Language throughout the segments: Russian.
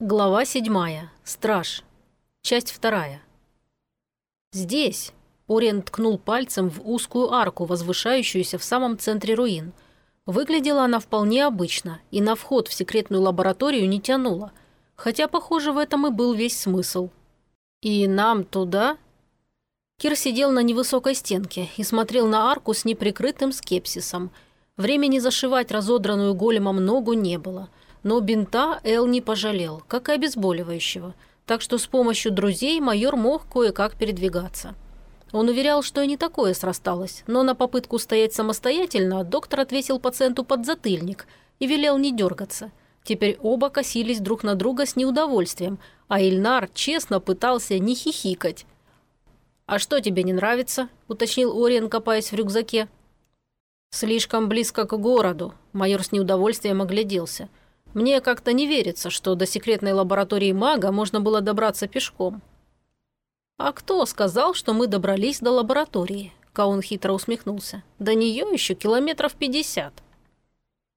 Глава седьмая. Страж. Часть вторая. Здесь Ориен ткнул пальцем в узкую арку, возвышающуюся в самом центре руин. Выглядела она вполне обычно, и на вход в секретную лабораторию не тянула, хотя, похоже, в этом и был весь смысл. «И нам туда?» Кир сидел на невысокой стенке и смотрел на арку с неприкрытым скепсисом. Времени зашивать разодранную големом ногу не было – но бинта Эл не пожалел, как и обезболивающего, так что с помощью друзей майор мог кое-как передвигаться. Он уверял, что и не такое срасталось, но на попытку стоять самостоятельно доктор отвесил пациенту подзатыльник и велел не дергаться. Теперь оба косились друг на друга с неудовольствием, а Ильнар честно пытался не хихикать. «А что тебе не нравится?» – уточнил Ориен, копаясь в рюкзаке. «Слишком близко к городу», – майор с неудовольствием огляделся – мне как-то не верится, что до секретной лаборатории мага можно было добраться пешком. «А кто сказал, что мы добрались до лаборатории?» Каун хитро усмехнулся. «До нее еще километров пятьдесят».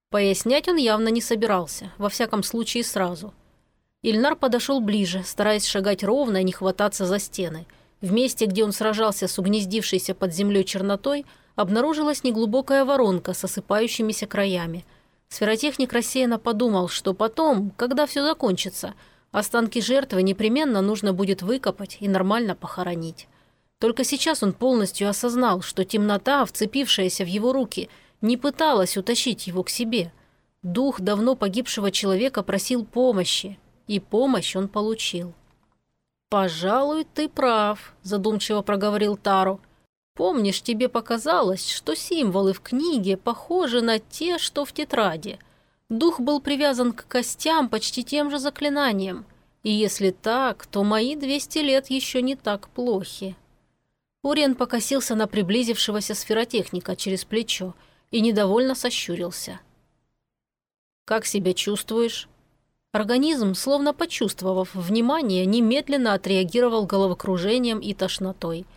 Пояснять он явно не собирался, во всяком случае сразу. Ильнар подошел ближе, стараясь шагать ровно и не хвататься за стены. В месте, где он сражался с угнездившейся под землей чернотой, обнаружилась неглубокая воронка с осыпающимися краями – Сферотехник рассеянно подумал, что потом, когда все закончится, останки жертвы непременно нужно будет выкопать и нормально похоронить. Только сейчас он полностью осознал, что темнота, вцепившаяся в его руки, не пыталась утащить его к себе. Дух давно погибшего человека просил помощи, и помощь он получил. «Пожалуй, ты прав», – задумчиво проговорил Тару. Помнишь, тебе показалось, что символы в книге похожи на те, что в тетради. Дух был привязан к костям почти тем же заклинанием. И если так, то мои 200 лет еще не так плохи. Уриен покосился на приблизившегося сферотехника через плечо и недовольно сощурился. «Как себя чувствуешь?» Организм, словно почувствовав внимание, немедленно отреагировал головокружением и тошнотой –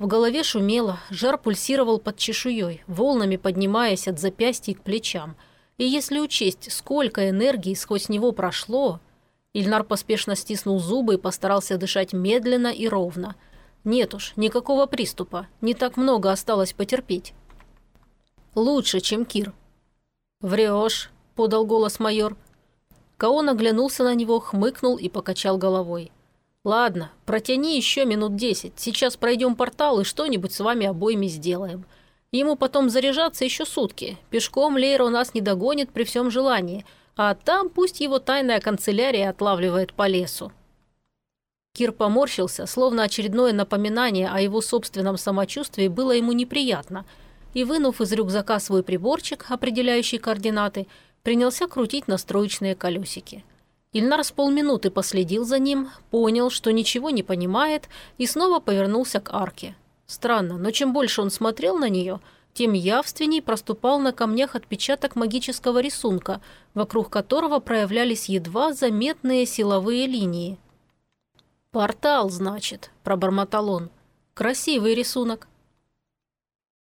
в голове шумело, жар пульсировал под чешуей, волнами поднимаясь от запястья к плечам. И если учесть, сколько энергии сквозь него прошло... Ильнар поспешно стиснул зубы и постарался дышать медленно и ровно. Нет уж, никакого приступа, не так много осталось потерпеть. Лучше, чем Кир. «Врешь», — подал голос майор. Каон оглянулся на него, хмыкнул и покачал головой. «Ладно, протяни еще минут десять. Сейчас пройдем портал и что-нибудь с вами обоими сделаем. Ему потом заряжаться еще сутки. Пешком Лейра у нас не догонит при всем желании, а там пусть его тайная канцелярия отлавливает по лесу». Кир поморщился, словно очередное напоминание о его собственном самочувствии было ему неприятно, и, вынув из рюкзака свой приборчик, определяющий координаты, принялся крутить настроечные колесики. Ильнар с полминуты последил за ним, понял, что ничего не понимает, и снова повернулся к арке. Странно, но чем больше он смотрел на нее, тем явственней проступал на камнях отпечаток магического рисунка, вокруг которого проявлялись едва заметные силовые линии. «Портал, значит», – пробормотал он. «Красивый рисунок».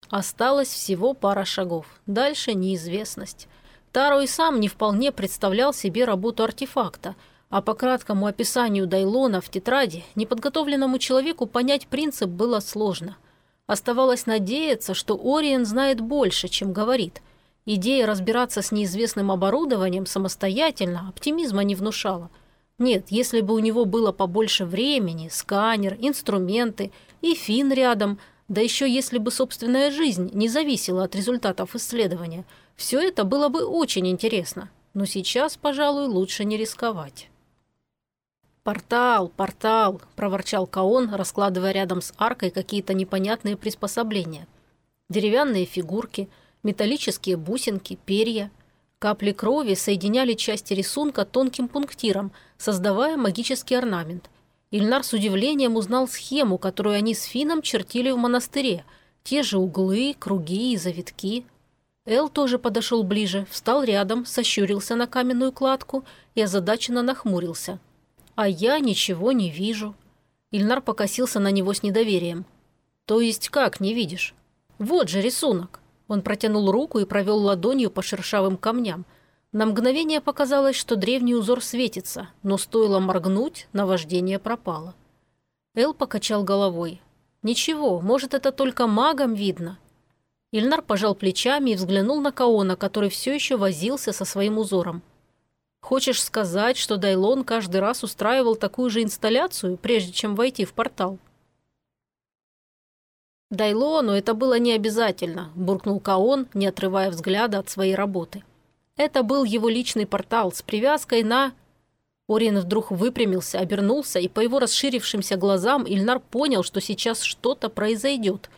Осталось всего пара шагов. Дальше неизвестность. Таро и сам не вполне представлял себе работу артефакта, а по краткому описанию Дайлона в тетради неподготовленному человеку понять принцип было сложно. Оставалось надеяться, что Ориен знает больше, чем говорит. Идея разбираться с неизвестным оборудованием самостоятельно оптимизма не внушала. Нет, если бы у него было побольше времени, сканер, инструменты и фин рядом, да еще если бы собственная жизнь не зависела от результатов исследования – все это было бы очень интересно, но сейчас, пожалуй, лучше не рисковать. «Портал, портал!» – проворчал Каон, раскладывая рядом с аркой какие-то непонятные приспособления. Деревянные фигурки, металлические бусинки, перья. Капли крови соединяли части рисунка тонким пунктиром, создавая магический орнамент. Ильнар с удивлением узнал схему, которую они с Фином чертили в монастыре. Те же углы, круги и завитки – Эл тоже подошел ближе, встал рядом, сощурился на каменную кладку и озадаченно нахмурился. «А я ничего не вижу». Ильнар покосился на него с недоверием. «То есть как не видишь? Вот же рисунок». Он протянул руку и провел ладонью по шершавым камням. На мгновение показалось, что древний узор светится, но стоило моргнуть, наваждение пропало. Эл покачал головой. «Ничего, может, это только магам видно». Ильнар пожал плечами и взглянул на Каона, который все еще возился со своим узором. «Хочешь сказать, что Дайлон каждый раз устраивал такую же инсталляцию, прежде чем войти в портал?» «Дайлону это было не обязательно», – буркнул Каон, не отрывая взгляда от своей работы. Это был его личный портал с привязкой на... Орин вдруг выпрямился, обернулся, и по его расширившимся глазам Ильнар понял, что сейчас что-то произойдет.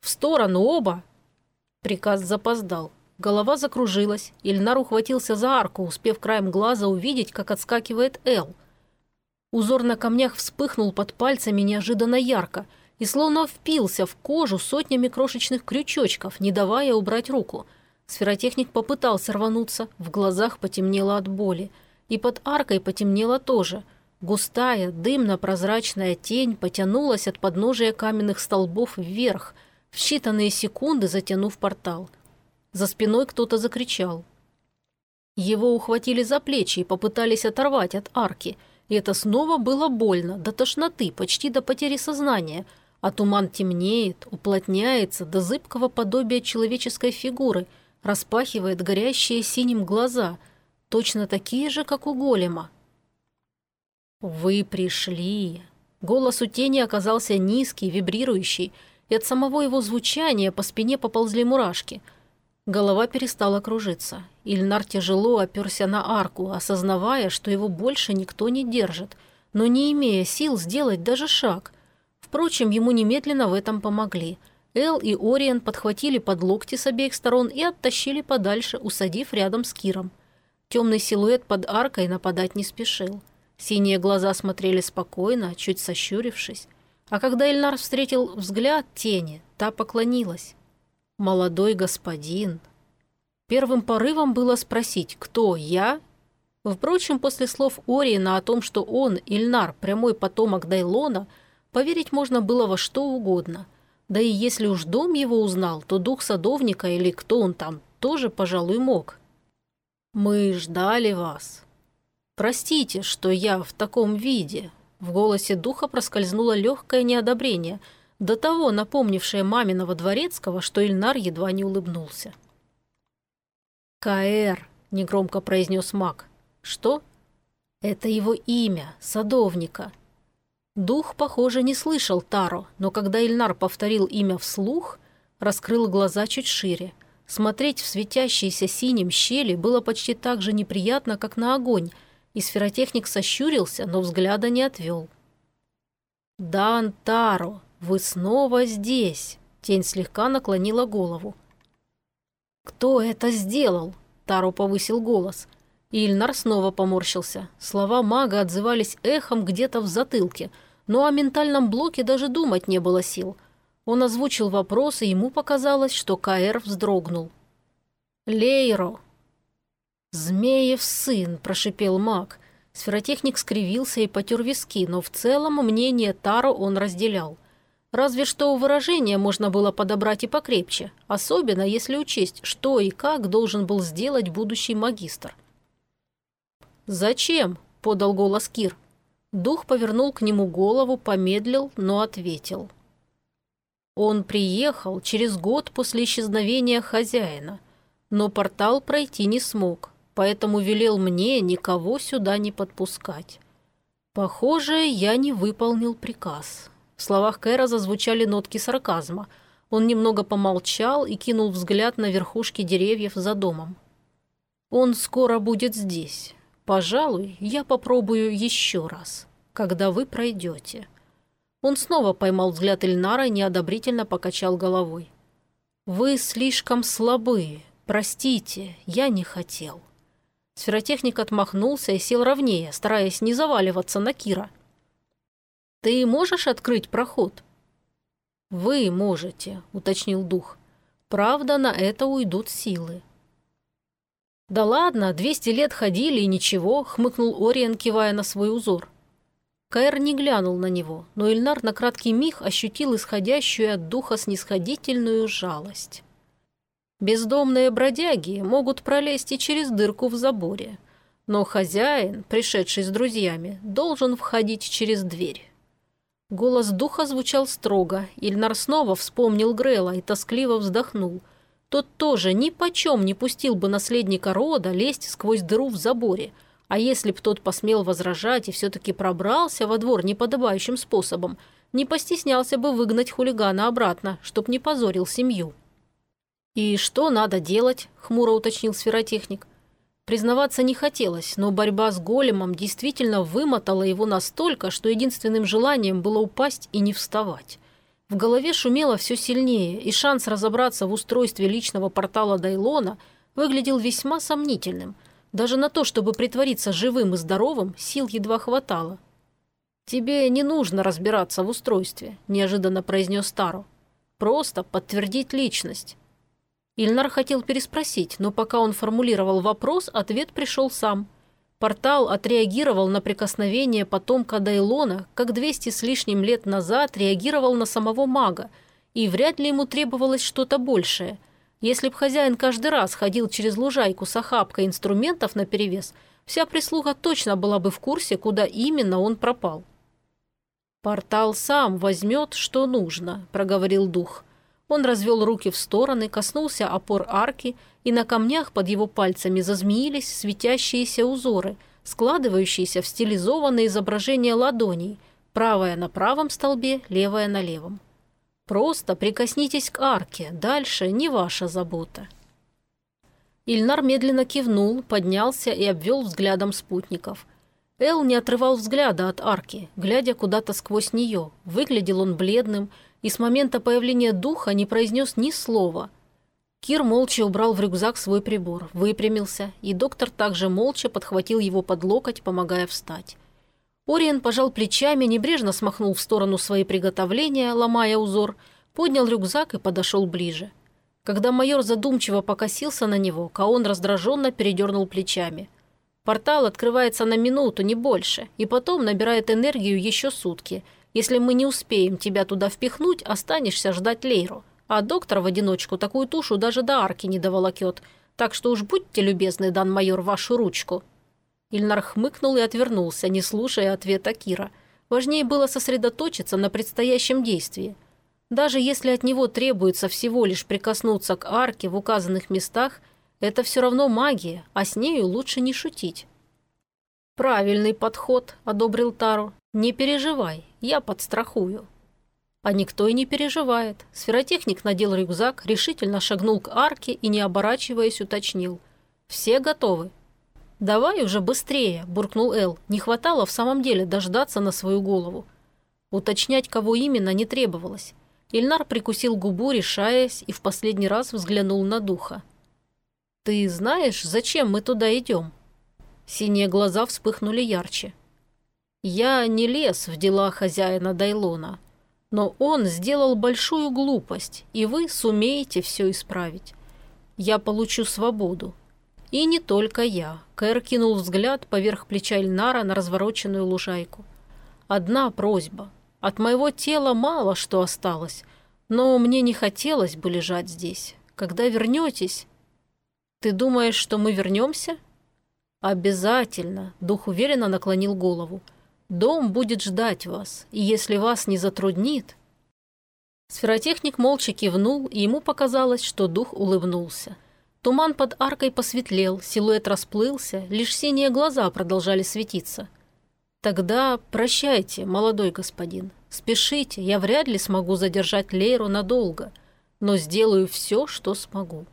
В сторону оба! Приказ запоздал. Голова закружилась. Ильнар ухватился за арку, успев краем глаза увидеть, как отскакивает Эл. Узор на камнях вспыхнул под пальцами неожиданно ярко и словно впился в кожу сотнями крошечных крючочков, не давая убрать руку – Сферотехник попытался рвануться, в глазах потемнело от боли. И под аркой потемнело тоже. Густая, дымно-прозрачная тень потянулась от подножия каменных столбов вверх, в считанные секунды затянув портал. За спиной кто-то закричал. Его ухватили за плечи и попытались оторвать от арки. И это снова было больно, до тошноты, почти до потери сознания. А туман темнеет, уплотняется до зыбкого подобия человеческой фигуры – распахивает горящие синим глаза, точно такие же, как у голема. «Вы пришли!» Голос у тени оказался низкий, вибрирующий, и от самого его звучания по спине поползли мурашки. Голова перестала кружиться. Ильнар тяжело оперся на арку, осознавая, что его больше никто не держит, но не имея сил сделать даже шаг. Впрочем, ему немедленно в этом помогли – Эл и Ориен подхватили под локти с обеих сторон и оттащили подальше, усадив рядом с Киром. Темный силуэт под аркой нападать не спешил. Синие глаза смотрели спокойно, чуть сощурившись. А когда Эльнар встретил взгляд тени, та поклонилась. «Молодой господин». Первым порывом было спросить, кто я? Впрочем, после слов Ориена о том, что он, Ильнар, прямой потомок Дайлона, поверить можно было во что угодно. Да и если уж дом его узнал, то дух садовника или кто он там тоже, пожалуй, мог. «Мы ждали вас. Простите, что я в таком виде». В голосе духа проскользнуло легкое неодобрение, до того напомнившее маминого дворецкого, что Ильнар едва не улыбнулся. «Каэр», — негромко произнес маг. «Что?» «Это его имя, садовника. Дух, похоже, не слышал Таро, но когда Ильнар повторил имя вслух, раскрыл глаза чуть шире. Смотреть в светящиеся синим щели было почти так же неприятно, как на огонь, и сферотехник сощурился, но взгляда не отвел. «Дан Таро, вы снова здесь!» Тень слегка наклонила голову. «Кто это сделал?» Таро повысил голос. И Ильнар снова поморщился. Слова мага отзывались эхом где-то в затылке, но о ментальном блоке даже думать не было сил. Он озвучил вопрос, и ему показалось, что Каэр вздрогнул. «Лейро!» «Змеев сын!» – прошипел маг. Сферотехник скривился и потер виски, но в целом мнение Таро он разделял. Разве что выражение можно было подобрать и покрепче, особенно если учесть, что и как должен был сделать будущий магистр. «Зачем?» – подал голос Кир. Дух повернул к нему голову, помедлил, но ответил. Он приехал через год после исчезновения хозяина, но портал пройти не смог, поэтому велел мне никого сюда не подпускать. Похоже, я не выполнил приказ. В словах Кэра зазвучали нотки сарказма. Он немного помолчал и кинул взгляд на верхушки деревьев за домом. «Он скоро будет здесь. Пожалуй, я попробую еще раз, когда вы пройдете». Он снова поймал взгляд Эльнара и неодобрительно покачал головой. «Вы слишком слабы. Простите, я не хотел». Сферотехник отмахнулся и сел ровнее, стараясь не заваливаться на Кира. «Ты можешь открыть проход?» «Вы можете», — уточнил дух. «Правда, на это уйдут силы. «Да ладно, 200 лет ходили и ничего», — хмыкнул Ориен, кивая на свой узор. Каэр не глянул на него, но Ильнар на краткий миг ощутил исходящую от духа снисходительную жалость. Бездомные бродяги могут пролезть и через дырку в заборе, но хозяин, пришедший с друзьями, должен входить через дверь. Голос духа звучал строго. Ильнар снова вспомнил Грела и тоскливо вздохнул. Тот тоже ни почем не пустил бы наследника рода лезть сквозь дыру в заборе. А если б тот посмел возражать и все-таки пробрался во двор неподобающим способом, не постеснялся бы выгнать хулигана обратно, чтоб не позорил семью. «И что надо делать?» – хмуро уточнил сферотехник. Признаваться не хотелось, но борьба с големом действительно вымотала его настолько, что единственным желанием было упасть и не вставать. В голове шумело все сильнее, и шанс разобраться в устройстве личного портала Дайлона выглядел весьма сомнительным. Даже на то, чтобы притвориться живым и здоровым, сил едва хватало. «Тебе не нужно разбираться в устройстве», – неожиданно произнес Таро. «Просто подтвердить личность. Ильнар хотел переспросить, но пока он формулировал вопрос, ответ пришел сам. Портал отреагировал на прикосновение потомка Дайлона, как 200 с лишним лет назад реагировал на самого мага, и вряд ли ему требовалось что-то большее. Если б хозяин каждый раз ходил через лужайку с охапкой инструментов наперевес, вся прислуга точно была бы в курсе, куда именно он пропал. «Портал сам возьмет, что нужно», – проговорил дух – он развел руки в стороны, коснулся опор арки, и на камнях под его пальцами зазмеились светящиеся узоры, складывающиеся в стилизованные изображения ладоней, правая на правом столбе, левая на левом. Просто прикоснитесь к арке, дальше не ваша забота. Ильнар медленно кивнул, поднялся и обвел взглядом спутников. Эл не отрывал взгляда от арки, глядя куда-то сквозь нее. Выглядел он бледным, и с момента появления духа не произнес ни слова. Кир молча убрал в рюкзак свой прибор, выпрямился, и доктор также молча подхватил его под локоть, помогая встать. Ориен пожал плечами, небрежно смахнул в сторону свои приготовления, ломая узор, поднял рюкзак и подошел ближе. Когда майор задумчиво покосился на него, Каон раздраженно передернул плечами. «Портал открывается на минуту, не больше, и потом набирает энергию еще сутки – если мы не успеем тебя туда впихнуть, останешься ждать Лейру. А доктор в одиночку такую тушу даже до арки не доволокет. Так что уж будьте любезны, дан майор, вашу ручку». Ильнар хмыкнул и отвернулся, не слушая ответа Кира. Важнее было сосредоточиться на предстоящем действии. Даже если от него требуется всего лишь прикоснуться к арке в указанных местах, это все равно магия, а с нею лучше не шутить. «Правильный подход», – одобрил Тару. «Не переживай, я подстрахую». А никто и не переживает. Сферотехник надел рюкзак, решительно шагнул к арке и, не оборачиваясь, уточнил. «Все готовы?» «Давай уже быстрее», – буркнул Эл. Не хватало в самом деле дождаться на свою голову. Уточнять, кого именно, не требовалось. Ильнар прикусил губу, решаясь, и в последний раз взглянул на духа. «Ты знаешь, зачем мы туда идем?» Синие глаза вспыхнули ярче. «Я не лез в дела хозяина Дайлона, но он сделал большую глупость, и вы сумеете все исправить. Я получу свободу. И не только я». Кэр кинул взгляд поверх плеча Ильнара на развороченную лужайку. «Одна просьба. От моего тела мало что осталось, но мне не хотелось бы лежать здесь. Когда вернетесь...» «Ты думаешь, что мы вернемся?» «Обязательно», – дух уверенно наклонил голову. «Дом будет ждать вас, и если вас не затруднит...» Сферотехник молча кивнул, и ему показалось, что дух улыбнулся. Туман под аркой посветлел, силуэт расплылся, лишь синие глаза продолжали светиться. «Тогда прощайте, молодой господин. Спешите, я вряд ли смогу задержать Лейру надолго, но сделаю все, что смогу».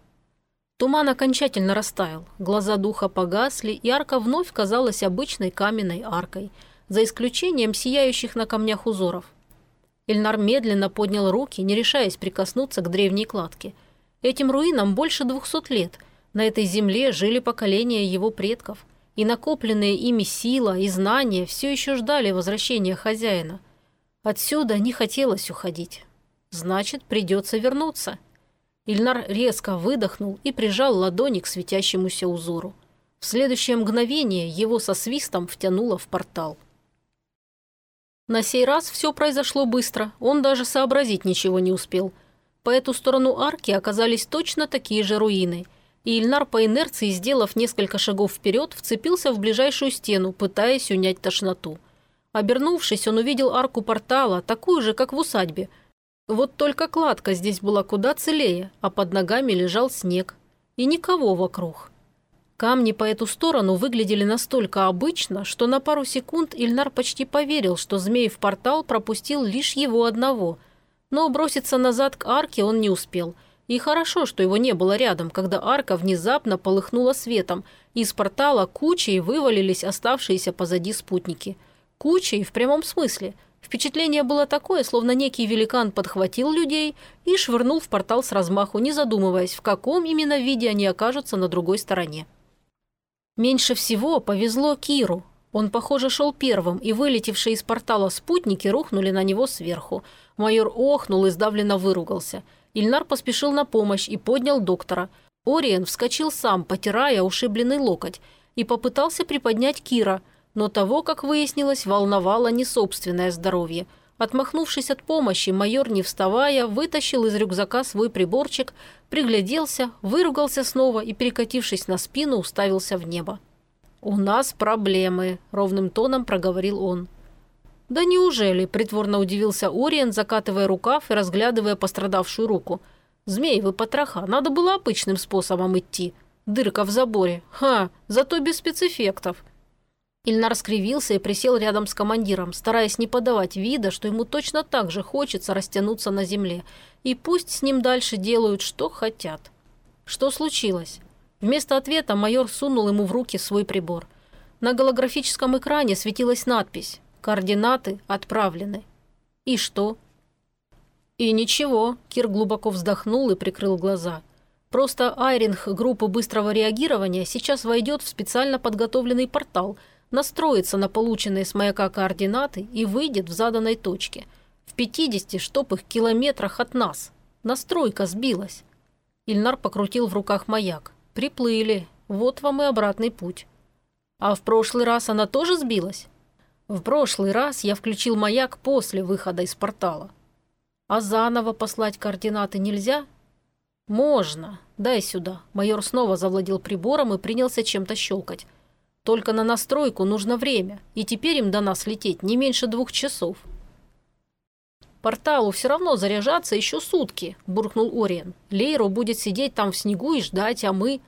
Туман окончательно растаял, глаза духа погасли, и арка вновь казалась обычной каменной аркой, за исключением сияющих на камнях узоров. Ильнар медленно поднял руки, не решаясь прикоснуться к древней кладке. Этим руинам больше двухсот лет. На этой земле жили поколения его предков, и накопленные ими сила и знания все еще ждали возвращения хозяина. Отсюда не хотелось уходить. Значит, придется вернуться. Ильнар резко выдохнул и прижал ладони к светящемуся узору. В следующее мгновение его со свистом втянуло в портал. На сей раз все произошло быстро, он даже сообразить ничего не успел. По эту сторону арки оказались точно такие же руины, и Ильнар по инерции, сделав несколько шагов вперед, вцепился в ближайшую стену, пытаясь унять тошноту. Обернувшись, он увидел арку портала, такую же, как в усадьбе. Вот только кладка здесь была куда целее, а под ногами лежал снег. И никого вокруг. Камни по эту сторону выглядели настолько обычно, что на пару секунд Ильнар почти поверил, что змей в портал пропустил лишь его одного. Но броситься назад к арке он не успел. И хорошо, что его не было рядом, когда арка внезапно полыхнула светом, и из портала кучей вывалились оставшиеся позади спутники. Кучей в прямом смысле. Впечатление было такое, словно некий великан подхватил людей и швырнул в портал с размаху, не задумываясь, в каком именно виде они окажутся на другой стороне. Меньше всего повезло Киру. Он, похоже, шел первым, и вылетевшие из портала спутники рухнули на него сверху. Майор охнул и сдавленно выругался. Ильнар поспешил на помощь и поднял доктора. Ориен вскочил сам, потирая ушибленный локоть, и попытался приподнять Кира, но того, как выяснилось, волновало не собственное здоровье – Отмахнувшись от помощи, майор, не вставая, вытащил из рюкзака свой приборчик, пригляделся, выругался снова и, перекатившись на спину, уставился в небо. «У нас проблемы», – ровным тоном проговорил он. «Да неужели?» – притворно удивился Ориен, закатывая рукав и разглядывая пострадавшую руку. «Змей, вы потроха, надо было обычным способом идти. Дырка в заборе. Ха, зато без спецэффектов. Ильнар скривился и присел рядом с командиром, стараясь не подавать вида, что ему точно так же хочется растянуться на земле. И пусть с ним дальше делают, что хотят. Что случилось? Вместо ответа майор сунул ему в руки свой прибор. На голографическом экране светилась надпись «Координаты отправлены». И что? И ничего, Кир глубоко вздохнул и прикрыл глаза. Просто айринг группы быстрого реагирования сейчас войдет в специально подготовленный портал – настроится на полученные с маяка координаты и выйдет в заданной точке. В 50 штопых километрах от нас. Настройка сбилась. Ильнар покрутил в руках маяк. Приплыли. Вот вам и обратный путь. А в прошлый раз она тоже сбилась? В прошлый раз я включил маяк после выхода из портала. А заново послать координаты нельзя? Можно. Дай сюда. Майор снова завладел прибором и принялся чем-то щелкать. Только на настройку нужно время, и теперь им до нас лететь не меньше двух часов. «Порталу все равно заряжаться еще сутки», – буркнул Ориен. «Лейро будет сидеть там в снегу и ждать, а мы...»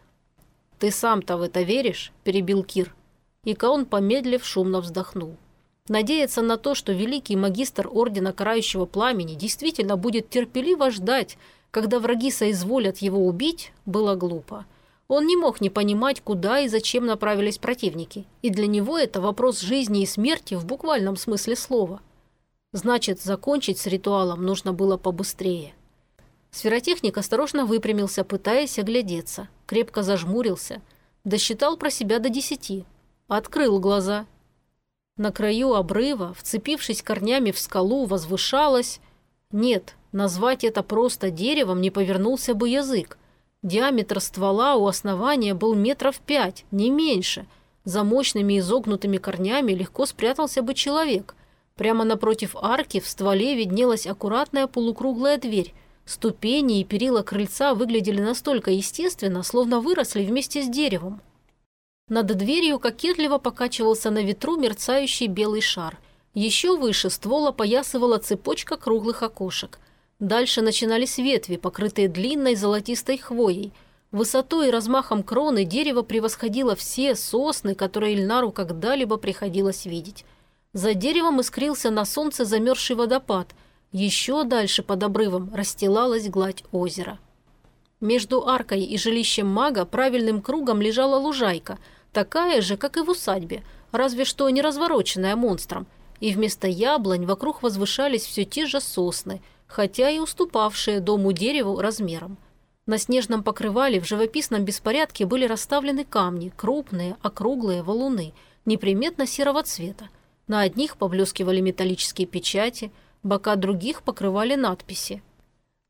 «Ты сам-то в это веришь?» – перебил Кир. И Каон, помедлив, шумно вздохнул. Надеяться на то, что великий магистр Ордена Карающего Пламени действительно будет терпеливо ждать, когда враги соизволят его убить, было глупо. Он не мог не понимать, куда и зачем направились противники, и для него это вопрос жизни и смерти в буквальном смысле слова. Значит, закончить с ритуалом нужно было побыстрее. Сферотехник осторожно выпрямился, пытаясь оглядеться, крепко зажмурился, досчитал про себя до десяти, открыл глаза. На краю обрыва, вцепившись корнями в скалу, возвышалась... Нет, назвать это просто деревом не повернулся бы язык. Диаметр ствола у основания был метров пять, не меньше. За мощными изогнутыми корнями легко спрятался бы человек. Прямо напротив арки в стволе виднелась аккуратная полукруглая дверь. Ступени и перила крыльца выглядели настолько естественно, словно выросли вместе с деревом. Над дверью кокетливо покачивался на ветру мерцающий белый шар. Еще выше ствол опоясывала цепочка круглых окошек – Дальше начинались ветви, покрытые длинной золотистой хвоей. Высотой и размахом кроны дерево превосходило все сосны, которые Ильнару когда-либо приходилось видеть. За деревом искрился на солнце замерзший водопад. Еще дальше под обрывом расстилалась гладь озера. Между аркой и жилищем мага правильным кругом лежала лужайка, такая же, как и в усадьбе, разве что не развороченная монстром. И вместо яблонь вокруг возвышались все те же сосны – хотя и уступавшие дому дереву размером. На снежном покрывале в живописном беспорядке были расставлены камни, крупные, округлые валуны, неприметно серого цвета. На одних поблескивали металлические печати, бока других покрывали надписи.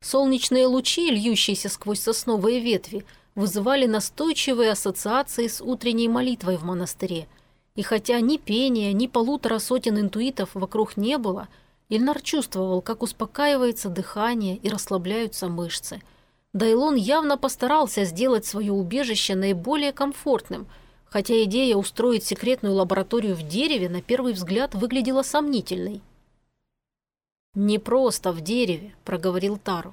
Солнечные лучи, льющиеся сквозь сосновые ветви, вызывали настойчивые ассоциации с утренней молитвой в монастыре. И хотя ни пения, ни полутора сотен интуитов вокруг не было – Ильнар чувствовал, как успокаивается дыхание и расслабляются мышцы. Дайлон явно постарался сделать свое убежище наиболее комфортным, хотя идея устроить секретную лабораторию в дереве на первый взгляд выглядела сомнительной. «Не просто в дереве», — проговорил Тару.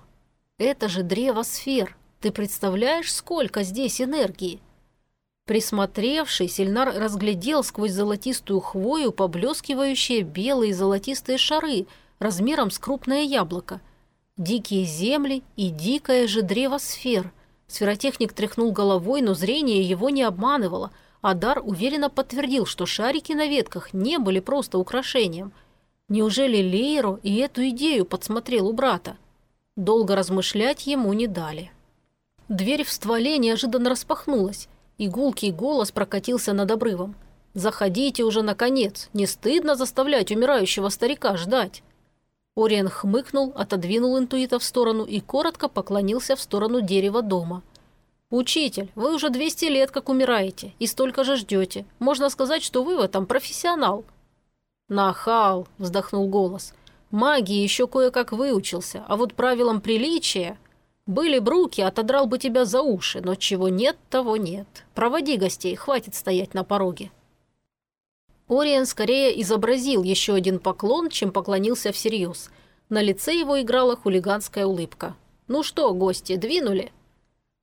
«Это же древо сфер. Ты представляешь, сколько здесь энергии?» Присмотревшись, Ильнар разглядел сквозь золотистую хвою поблескивающие белые золотистые шары размером с крупное яблоко. Дикие земли и дикое же древо сфер. Сферотехник тряхнул головой, но зрение его не обманывало, а Дар уверенно подтвердил, что шарики на ветках не были просто украшением. Неужели Лейро и эту идею подсмотрел у брата? Долго размышлять ему не дали. Дверь в стволе неожиданно распахнулась, и гулкий голос прокатился над обрывом. «Заходите уже, наконец! Не стыдно заставлять умирающего старика ждать!» Ориен хмыкнул, отодвинул интуита в сторону и коротко поклонился в сторону дерева дома. «Учитель, вы уже 200 лет как умираете и столько же ждете. Можно сказать, что вы в этом профессионал». «Нахал!» – вздохнул голос. «Магии еще кое-как выучился, а вот правилам приличия...» Были бруки, отодрал бы тебя за уши, но чего нет, того нет. Проводи гостей, хватит стоять на пороге». Ориен скорее изобразил еще один поклон, чем поклонился всерьез. На лице его играла хулиганская улыбка. «Ну что, гости, двинули?»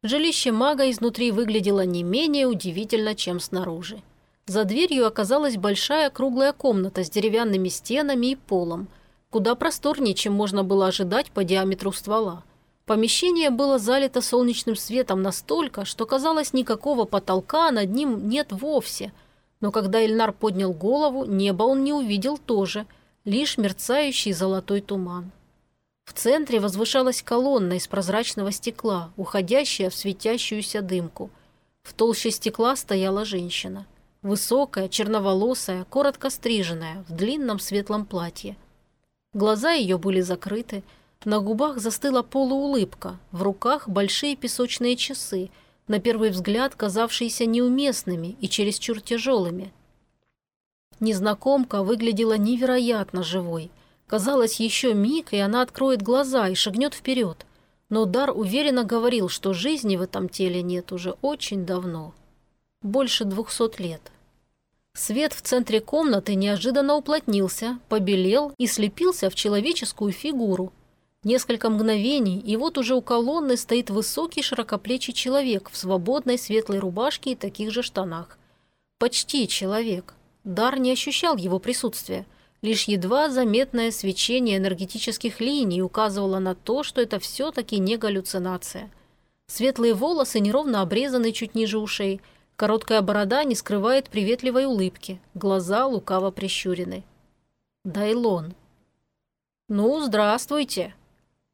Жилище мага изнутри выглядело не менее удивительно, чем снаружи. За дверью оказалась большая круглая комната с деревянными стенами и полом, куда просторнее, чем можно было ожидать по диаметру ствола. Помещение было залито солнечным светом настолько, что казалось, никакого потолка над ним нет вовсе. Но когда Эльнар поднял голову, небо он не увидел тоже, лишь мерцающий золотой туман. В центре возвышалась колонна из прозрачного стекла, уходящая в светящуюся дымку. В толще стекла стояла женщина. Высокая, черноволосая, коротко стриженная, в длинном светлом платье. Глаза ее были закрыты, на губах застыла полуулыбка, в руках большие песочные часы, на первый взгляд казавшиеся неуместными и чересчур тяжелыми. Незнакомка выглядела невероятно живой. Казалось, еще миг, и она откроет глаза и шагнет вперед. Но Дар уверенно говорил, что жизни в этом теле нет уже очень давно. Больше двухсот лет. Свет в центре комнаты неожиданно уплотнился, побелел и слепился в человеческую фигуру, Несколько мгновений, и вот уже у колонны стоит высокий широкоплечий человек в свободной светлой рубашке и таких же штанах. Почти человек. Дар не ощущал его присутствия. Лишь едва заметное свечение энергетических линий указывало на то, что это все-таки не галлюцинация. Светлые волосы неровно обрезаны чуть ниже ушей, короткая борода не скрывает приветливой улыбки, глаза лукаво прищурены. Дайлон. «Ну, здравствуйте!»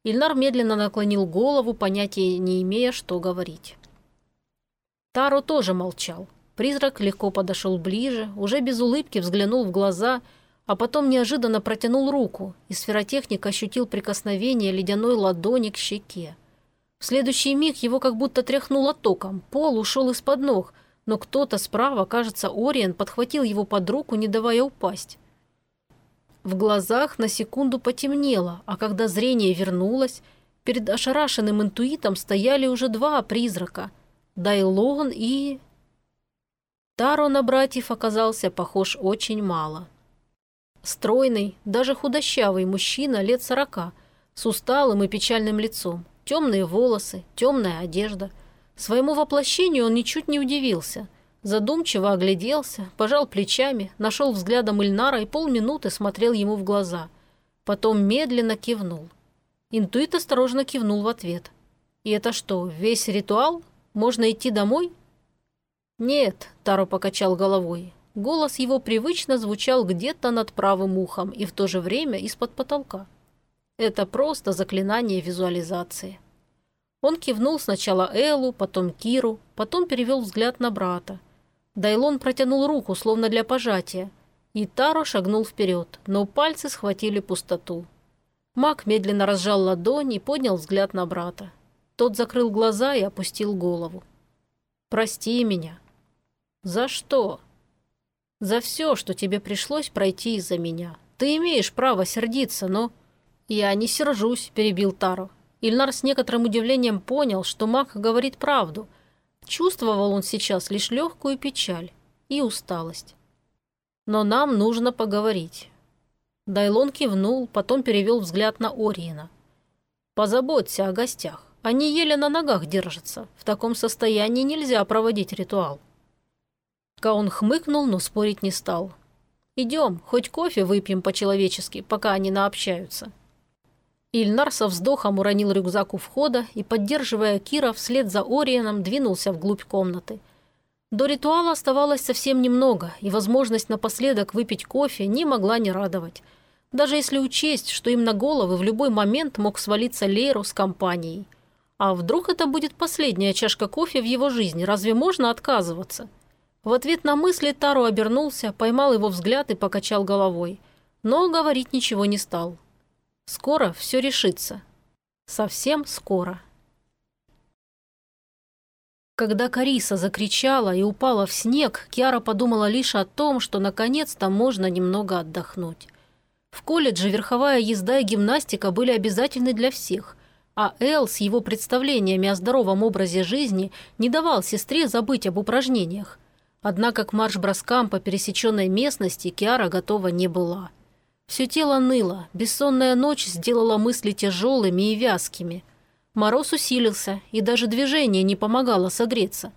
Ильнар медленно наклонил голову, понятия не имея, что говорить. Таро тоже молчал. Призрак легко подошел ближе, уже без улыбки взглянул в глаза, а потом неожиданно протянул руку, и сферотехник ощутил прикосновение ледяной ладони к щеке. В следующий миг его как будто тряхнуло током, пол ушел из-под ног, но кто-то справа, кажется, Ориен, подхватил его под руку, не давая упасть. В глазах на секунду потемнело, а когда зрение вернулось, перед ошарашенным интуитом стояли уже два призрака – Дайлон и... Таро на братьев оказался похож очень мало. Стройный, даже худощавый мужчина лет сорока, с усталым и печальным лицом, темные волосы, темная одежда. Своему воплощению он ничуть не удивился – Задумчиво огляделся, пожал плечами, нашел взглядом Ильнара и полминуты смотрел ему в глаза. Потом медленно кивнул. Интуит осторожно кивнул в ответ. «И это что, весь ритуал? Можно идти домой?» «Нет», – Таро покачал головой. Голос его привычно звучал где-то над правым ухом и в то же время из-под потолка. «Это просто заклинание визуализации». Он кивнул сначала Эллу, потом Киру, потом перевел взгляд на брата – Дайлон протянул руку, словно для пожатия, и Таро шагнул вперед, но пальцы схватили пустоту. Маг медленно разжал ладонь и поднял взгляд на брата. Тот закрыл глаза и опустил голову. «Прости меня». «За что?» «За все, что тебе пришлось пройти из-за меня. ты имеешь право сердиться, но...» «Я не сержусь», – перебил Таро. Ильнар с некоторым удивлением понял, что маг говорит правду. Чувствовал он сейчас лишь легкую печаль и усталость. «Но нам нужно поговорить». Дайлон кивнул, потом перевел взгляд на Ориена. «Позаботься о гостях. Они еле на ногах держатся. В таком состоянии нельзя проводить ритуал». Каун хмыкнул, но спорить не стал. «Идем, хоть кофе выпьем по-человечески, пока они наобщаются». Ильнар со вздохом уронил рюкзак у входа и, поддерживая Кира, вслед за Ориеном двинулся вглубь комнаты. До ритуала оставалось совсем немного, и возможность напоследок выпить кофе не могла не радовать. Даже если учесть, что им на головы в любой момент мог свалиться Лейру с компанией. А вдруг это будет последняя чашка кофе в его жизни, разве можно отказываться? В ответ на мысли Таро обернулся, поймал его взгляд и покачал головой. Но говорить ничего не стал. Скоро все решится. Совсем скоро. Когда Кариса закричала и упала в снег, Киара подумала лишь о том, что наконец-то можно немного отдохнуть. В колледже верховая езда и гимнастика были обязательны для всех, а Эл с его представлениями о здоровом образе жизни не давал сестре забыть об упражнениях. Однако к марш-броскам по пересеченной местности Киара готова не была – все тело ныло, бессонная ночь сделала мысли тяжелыми и вязкими. Мороз усилился, и даже движение не помогало согреться.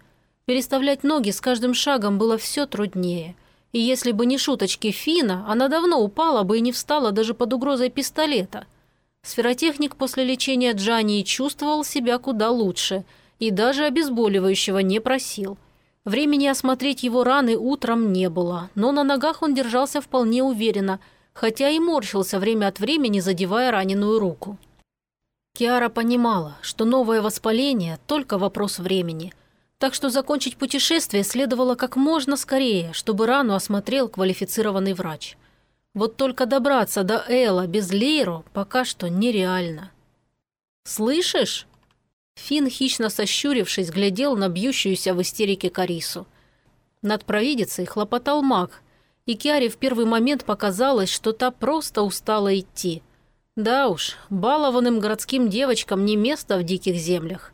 Переставлять ноги с каждым шагом было все труднее. И если бы не шуточки Фина, она давно упала бы и не встала даже под угрозой пистолета. Сферотехник после лечения Джании чувствовал себя куда лучше и даже обезболивающего не просил. Времени осмотреть его раны утром не было, но на ногах он держался вполне уверенно – хотя и морщился время от времени, задевая раненую руку. Киара понимала, что новое воспаление – только вопрос времени, так что закончить путешествие следовало как можно скорее, чтобы рану осмотрел квалифицированный врач. Вот только добраться до Элла без Лейро пока что нереально. «Слышишь?» Фин, хищно сощурившись, глядел на бьющуюся в истерике Карису. Над провидицей хлопотал маг, и Киаре в первый момент показалось, что та просто устала идти. Да уж, балованным городским девочкам не место в диких землях.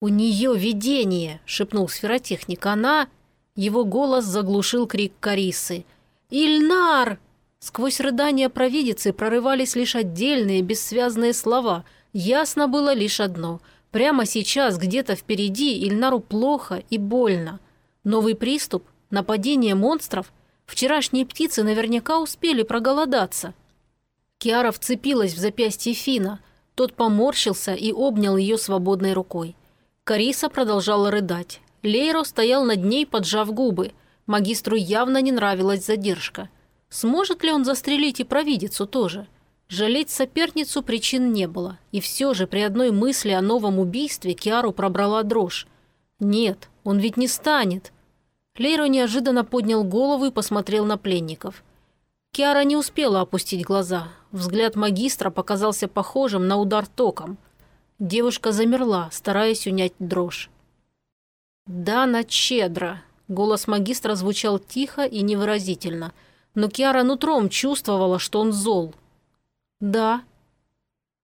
«У нее видение!» – шепнул сферотехник. «Она...» Его голос заглушил крик Карисы. «Ильнар!» Сквозь рыдания провидицы прорывались лишь отдельные, бессвязные слова. Ясно было лишь одно. Прямо сейчас, где-то впереди, Ильнару плохо и больно. Новый приступ Нападение монстров? Вчерашние птицы наверняка успели проголодаться. Киара вцепилась в запястье Фина. Тот поморщился и обнял ее свободной рукой. Кариса продолжала рыдать. Лейро стоял над ней, поджав губы. Магистру явно не нравилась задержка. Сможет ли он застрелить и провидицу тоже? Жалеть соперницу причин не было. И все же при одной мысли о новом убийстве Киару пробрала дрожь. Нет, он ведь не станет. Лейро неожиданно поднял голову и посмотрел на пленников. Киара не успела опустить глаза. Взгляд магистра показался похожим на удар током. Девушка замерла, стараясь унять дрожь. «Дана Чедра!» Голос магистра звучал тихо и невыразительно, но Киара нутром чувствовала, что он зол. «Да».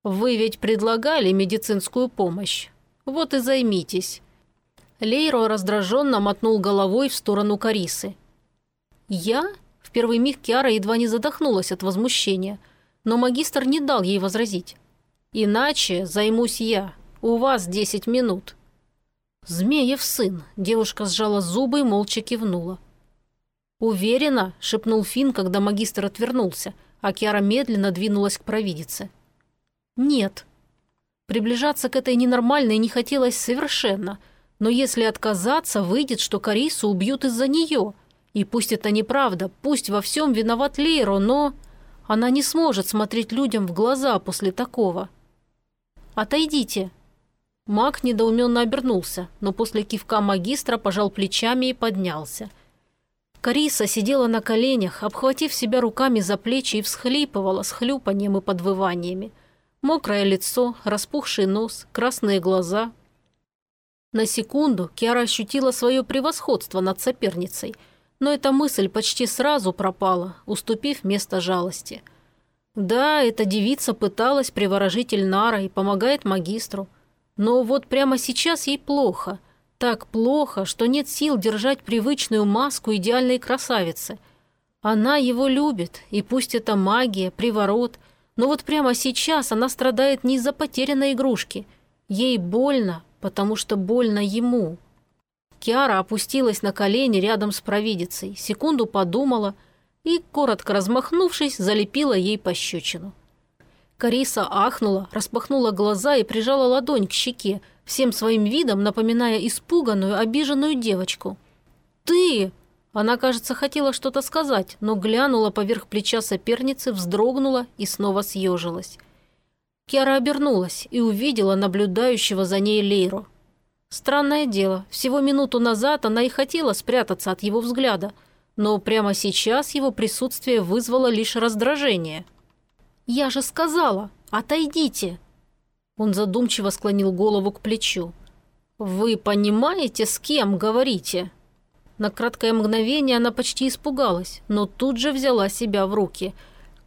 «Вы ведь предлагали медицинскую помощь. Вот и займитесь. Лейро раздраженно мотнул головой в сторону Карисы. «Я?» В первый миг Киара едва не задохнулась от возмущения, но магистр не дал ей возразить. «Иначе займусь я. У вас десять минут». «Змеев сын», – девушка сжала зубы и молча кивнула. «Уверена?» – шепнул Фин, когда магистр отвернулся, а Киара медленно двинулась к провидице. «Нет». Приближаться к этой ненормальной не хотелось совершенно – но если отказаться, выйдет, что Карису убьют из-за нее. И пусть это неправда, пусть во всем виноват Лейро, но... Она не сможет смотреть людям в глаза после такого. «Отойдите!» Маг недоуменно обернулся, но после кивка магистра пожал плечами и поднялся. Кариса сидела на коленях, обхватив себя руками за плечи и всхлипывала с хлюпанием и подвываниями. Мокрое лицо, распухший нос, красные глаза, на секунду Киара ощутила свое превосходство над соперницей, но эта мысль почти сразу пропала, уступив место жалости. Да, эта девица пыталась приворожить Эльнара и помогает магистру. Но вот прямо сейчас ей плохо. Так плохо, что нет сил держать привычную маску идеальной красавицы. Она его любит, и пусть это магия, приворот, но вот прямо сейчас она страдает не из-за потерянной игрушки. Ей больно, потому что больно ему. Киара опустилась на колени рядом с провидицей, секунду подумала и, коротко размахнувшись, залепила ей пощечину. Кариса ахнула, распахнула глаза и прижала ладонь к щеке, всем своим видом напоминая испуганную, обиженную девочку. «Ты!» Она, кажется, хотела что-то сказать, но глянула поверх плеча соперницы, вздрогнула и снова съежилась. Киара обернулась и увидела наблюдающего за ней Лейру. Странное дело, всего минуту назад она и хотела спрятаться от его взгляда, но прямо сейчас его присутствие вызвало лишь раздражение. «Я же сказала, отойдите!» Он задумчиво склонил голову к плечу. «Вы понимаете, с кем говорите?» На краткое мгновение она почти испугалась, но тут же взяла себя в руки.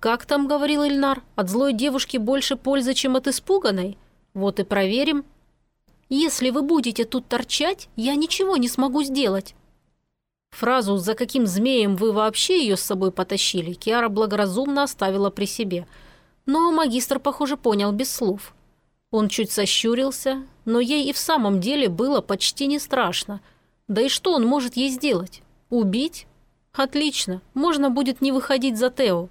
«Как там, — говорил Ильнар, — от злой девушки больше пользы, чем от испуганной? Вот и проверим». «Если вы будете тут торчать, я ничего не смогу сделать». Фразу «За каким змеем вы вообще ее с собой потащили?» Киара благоразумно оставила при себе. Но магистр, похоже, понял без слов. Он чуть сощурился, но ей и в самом деле было почти не страшно – да и что он может ей сделать? Убить? Отлично, можно будет не выходить за Тео.